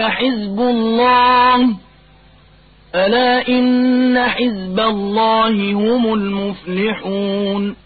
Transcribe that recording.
حزب الله. ألا إن حزب الله هم المفلحون.